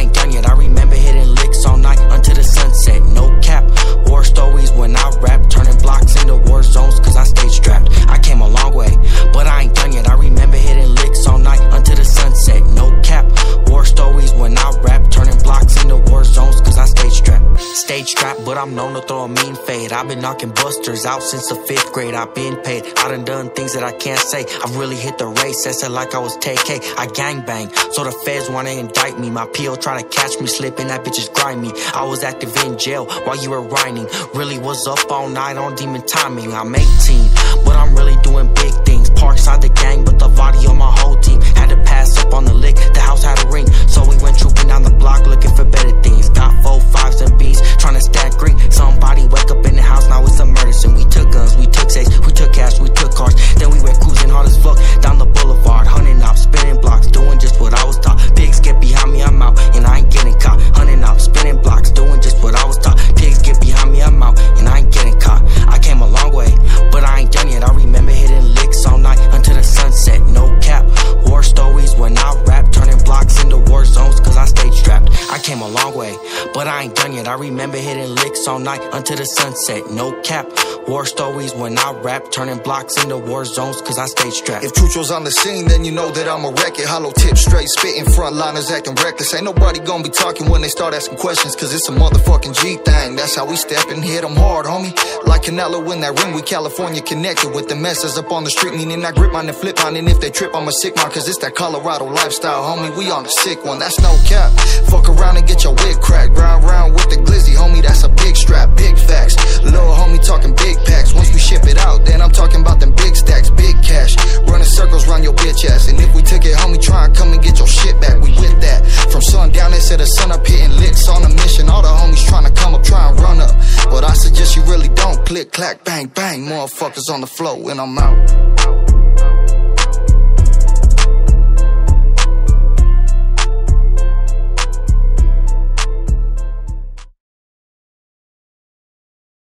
I ain't done yet. I remember hitting licks all night until the I'm known to throw a mean fade. I've been knocking busters out since the fifth grade. I've been paid. I done done things that I can't say. I've really hit the race. That's like I was TK. I gang bang. So the feds wanna indict me. My PO try to catch me slipping. That bitch is grimy. I was active in jail while you were whining. Really was up all night on demon timing. I'm 18, but I'm really doing big things. Parkside the gang, but the body on came a long way, but I ain't done yet. I remember hitting licks all night until the sunset. No cap, war stories when I rap, turning blocks into war zones, cause I stay strapped. If Chucho's on the scene, then you know that I'm a wreck it. Hollow tip straight, spitting frontliners acting reckless. Ain't nobody gonna be talking when they start asking questions, cause it's a motherfucking G thing. That's how we step and hit them hard, homie. Like Canelo in that ring, we California connected with the messes up on the street, meaning I grip mine and flip mine. And if they trip, I'm a sick mine, cause it's that Colorado lifestyle, homie. We on the sick one, that's no cap. Fuck around and get your wig cracked. Round round with try and come and get your shit back. We with that. From sundown, they said the sun up hitting licks on a mission. All the homies trying to come up, try and run up. But I suggest you really don't click, clack, bang, bang. Motherfuckers on the flow, and I'm out.